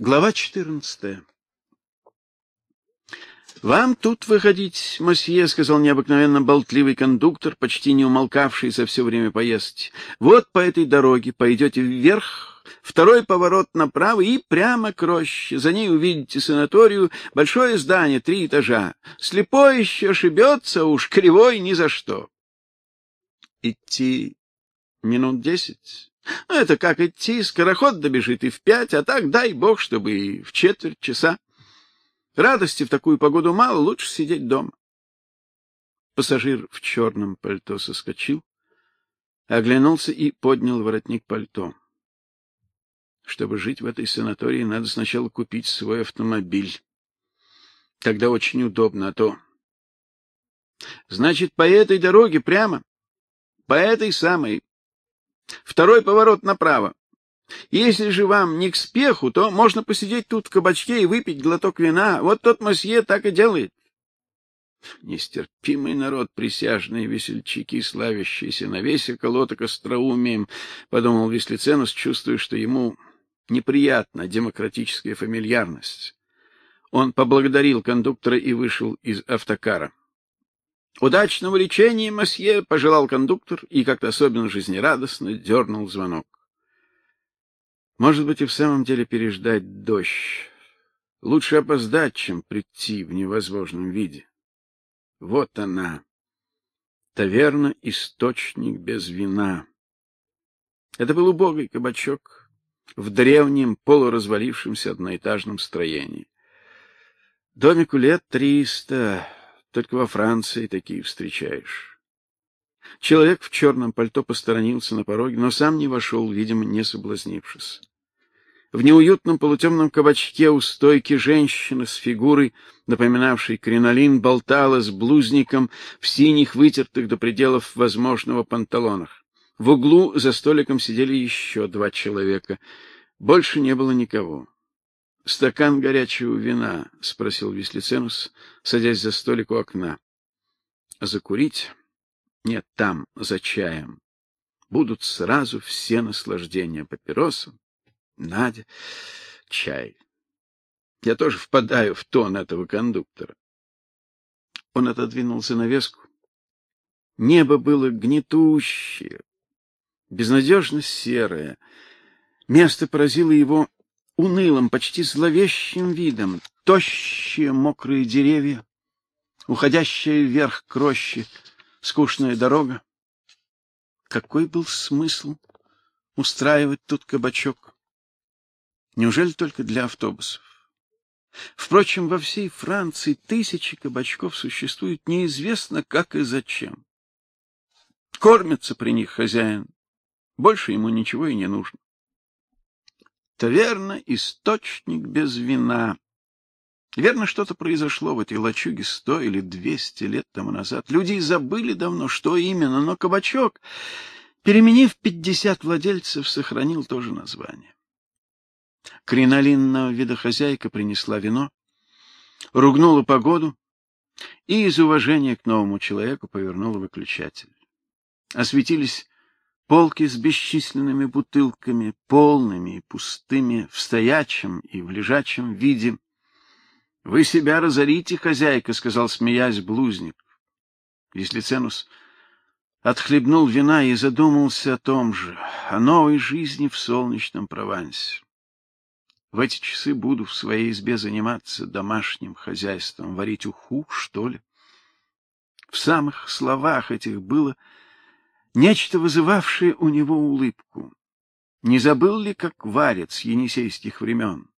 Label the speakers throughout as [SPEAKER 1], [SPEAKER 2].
[SPEAKER 1] Глава 14. Вам тут выходить, мосье, сказал необыкновенно болтливый кондуктор, почти не умолкавший за все время поездки. Вот по этой дороге пойдете вверх, второй поворот направо и прямо к роще. За ней увидите санаторию, большое здание, три этажа. Слепой еще ошибется, уж кривой ни за что. Идти минут десять. Ну, это как идти, скороход добежит и в пять, а так дай бог, чтобы и в четверть часа. Радости в такую погоду мало, лучше сидеть дома. Пассажир в черном пальто соскочил, оглянулся и поднял воротник пальто. Чтобы жить в этой санатории, надо сначала купить свой автомобиль. Тогда очень удобно, а то Значит, по этой дороге прямо, по этой самой Второй поворот направо. Если же вам не к спеху, то можно посидеть тут в кабачке и выпить глоток вина. Вот тот мосье так и делает. Нестерпимый народ, присяжные весельчаки, славящиеся на весь околоток остроумием, подумал Веслиценус, чувствуя, что ему неприятна демократическая фамильярность. Он поблагодарил кондуктора и вышел из автокара. Удачного лечения, месье, пожелал кондуктор и как-то особенно жизнерадостно дернул звонок. Может быть, и в самом деле переждать дождь. Лучше опоздать, чем прийти в невозможном виде. Вот она. Таверна источник без вина. Это был убогий кабачок в древнем полуразвалившемся одноэтажном строении. Домику лет триста, только во Франции такие встречаешь. Человек в черном пальто посторонился на пороге, но сам не вошел, видимо, не соблазнившись. В неуютном полутемном кабачке у стойки женщина с фигурой, напоминавшей кринолин, болтала с блузником в синих вытертых до пределов возможного панталонах. В углу за столиком сидели еще два человека. Больше не было никого. Стакан горячего вина, спросил Веслиценус, садясь за столик у окна. Закурить? Нет, там, за чаем. Будут сразу все наслаждения папиросом, Надя, чай. Я тоже впадаю в тон этого кондуктора. Он отодвинул занавеску. Небо было гнетущее, безнадежно серое. Место поразило его унылым, почти зловещим видом. Тощие мокрые деревья, уходящая вверх к роще скучная дорога. Какой был смысл устраивать тут кабачок? Неужели только для автобусов? Впрочем, во всей Франции тысячи кабачков существуют неизвестно как и зачем. Кормится при них хозяин, больше ему ничего и не нужно. Таверна — источник без вина. Верно, что-то произошло в этой лачуге сто или двести лет тому назад. Люди забыли давно, что именно, но кабачок, переменив пятьдесят владельцев, сохранил то же название. Кринолинного вида хозяйка принесла вино, ругнула погоду и из уважения к новому человеку повернула выключатель. Осветились полки с бесчисленными бутылками, полными и пустыми, в стоячем и в лежачем виде. Вы себя разорите, хозяйка, сказал смеясь блузник. Веслиценус отхлебнул вина и задумался о том же, о новой жизни в солнечном Провансе. В эти часы буду в своей избе заниматься домашним хозяйством, варить уху, что ли. В самых словах этих было нечто вызывавшее у него улыбку. Не забыл ли, как варят с енисейских времен?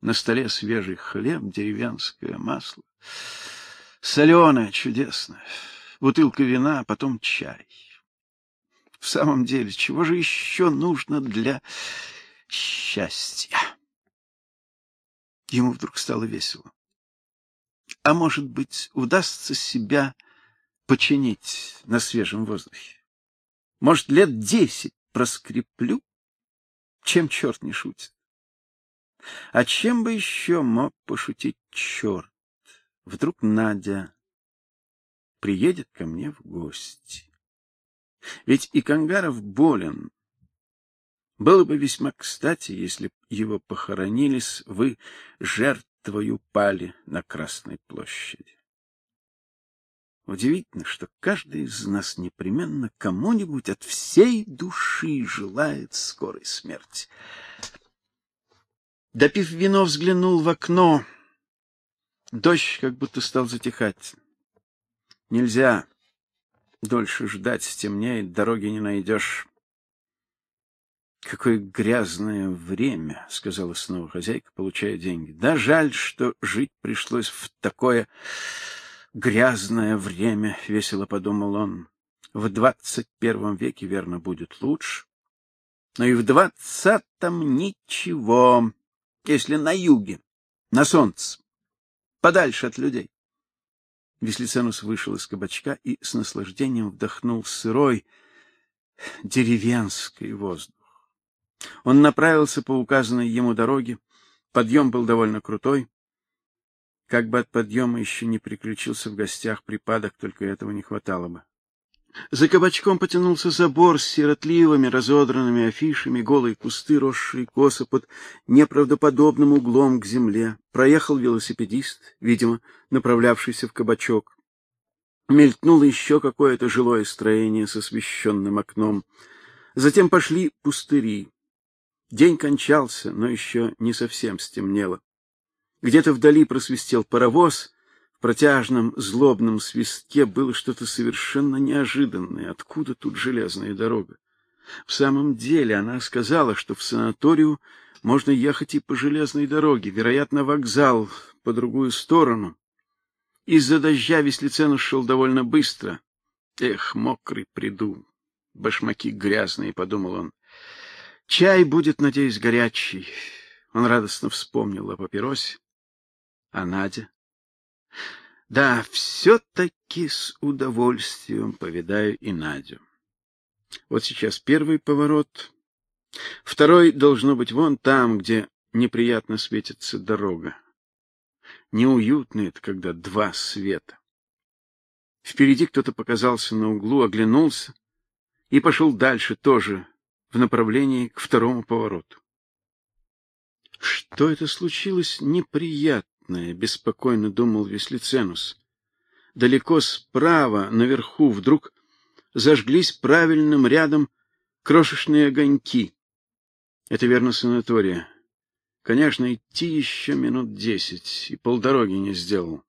[SPEAKER 1] На столе свежий хлеб, деревенское масло, соленое, чудесное, бутылка вина, а потом чай. В самом деле, чего же еще нужно для счастья? Ему вдруг стало весело. А может быть, удастся себя починить на свежем воздухе. Может, лет десять проскреплю, чем черт не шутит. А чем бы еще мог пошутить черт? Вдруг Надя приедет ко мне в гости. Ведь и Кангаров болен. Было бы весьма кстати, если б его похоронились, вы жертвою пали на Красной площади. Удивительно, что каждый из нас непременно кому-нибудь от всей души желает скорой смерти. Допив вино, взглянул в окно. Дождь как будто стал затихать. Нельзя дольше ждать, стемнеет, дороги не найдешь. Какое грязное время, сказала снова хозяйка, получая деньги. Да жаль, что жить пришлось в такое грязное время, весело подумал он. В двадцать первом веке верно будет лучше, но и в двадцатом ничего, если на юге, на солнце, подальше от людей. Веслиценус вышел из кабачка и с наслаждением вдохнул сырой деревенский воздух. Он направился по указанной ему дороге. Подъем был довольно крутой. Как бы от подъема еще не приключился в гостях припадок, только этого не хватало бы. За кабачком потянулся забор с сиротливыми разодранными афишами, голые кусты, росшие косо под неправдоподобным углом к земле. Проехал велосипедист, видимо, направлявшийся в кабачок. Мелькнуло еще какое-то жилое строение с освещенным окном. Затем пошли пустыри. День кончался, но еще не совсем стемнело. Где-то вдали просвистел паровоз, в протяжном злобном свистке было что-то совершенно неожиданное. Откуда тут железная дорога? В самом деле, она сказала, что в санаторию можно ехать и по железной дороге, вероятно, вокзал по другую сторону. Из-за дождя Веслицен шел довольно быстро. Эх, мокрый приду, башмаки грязные, подумал он. Чай будет, надеюсь, горячий. Он радостно вспомнил о папиросе. А Надя? Да, все таки с удовольствием повидаю и Надю. Вот сейчас первый поворот, второй должно быть вон там, где неприятно светится дорога. Неуютно это, когда два света. Впереди кто-то показался на углу, оглянулся и пошел дальше тоже в направлении к второму повороту. Что это случилось неприятное, беспокойно думал Веслиценус. Далеко справа, наверху, вдруг зажглись правильным рядом крошечные огоньки. Это верно санатория. Конечно, идти еще минут десять, и полдороги не сделал.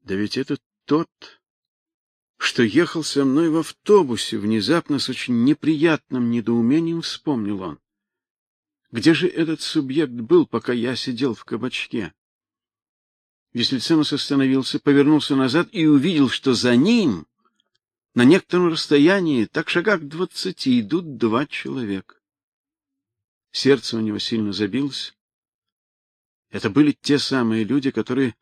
[SPEAKER 1] Да ведь это тот, что ехал со мной в автобусе, внезапно с очень неприятным недоумением вспомнил он. Где же этот субъект был, пока я сидел в кабачке? Веслиценус остановился, повернулся назад и увидел, что за ним на некотором расстоянии, так шагах двадцати, идут два человека. Сердце у него сильно забилось. Это были те самые люди, которые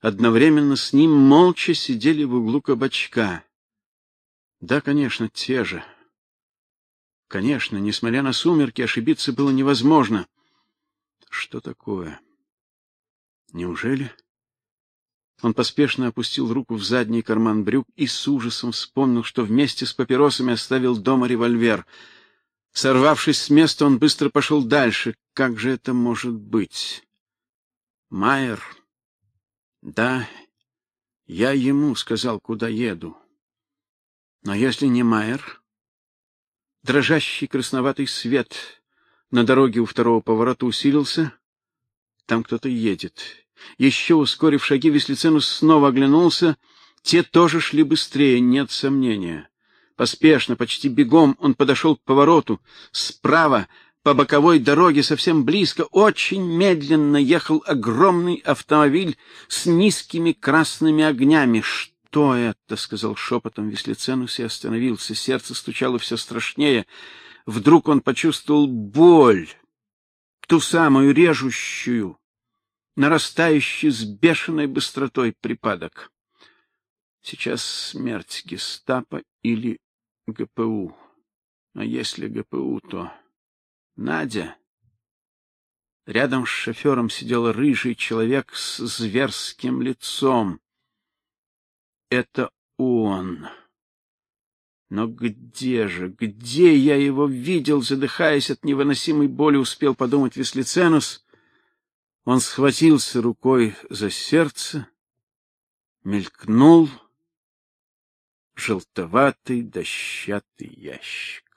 [SPEAKER 1] одновременно с ним молча сидели в углу кабачка. Да, конечно, те же. Конечно, несмотря на сумерки, ошибиться было невозможно. Что такое? Неужели он поспешно опустил руку в задний карман брюк и с ужасом вспомнил, что вместе с папиросами оставил дома револьвер. Сорвавшись с места, он быстро пошел дальше. Как же это может быть? Майер да, я ему сказал, куда еду. Но если не Майер, дрожащий красноватый свет на дороге у второго поворота усилился, там кто-то едет. Еще ускорив шаги, Веслиценус снова оглянулся. Те тоже шли быстрее, нет сомнения. Поспешно, почти бегом он подошел к повороту. Справа по боковой дороге совсем близко, очень медленно ехал огромный автомобиль с низкими красными огнями. Что это, сказал шепотом Веслиценус и остановился. Сердце стучало все страшнее. Вдруг он почувствовал боль, ту самую режущую, нарастающий с бешеной быстротой припадок. Сейчас смерть Гестапо или ГПУ. А если ГПУ, то Надя. Рядом с шофером сидел рыжий человек с зверским лицом. Это он. Но где же, где я его видел, задыхаясь от невыносимой боли, успел подумать Веслиценус. Он схватился рукой за сердце, мелькнул желтоватый дощатый ящик.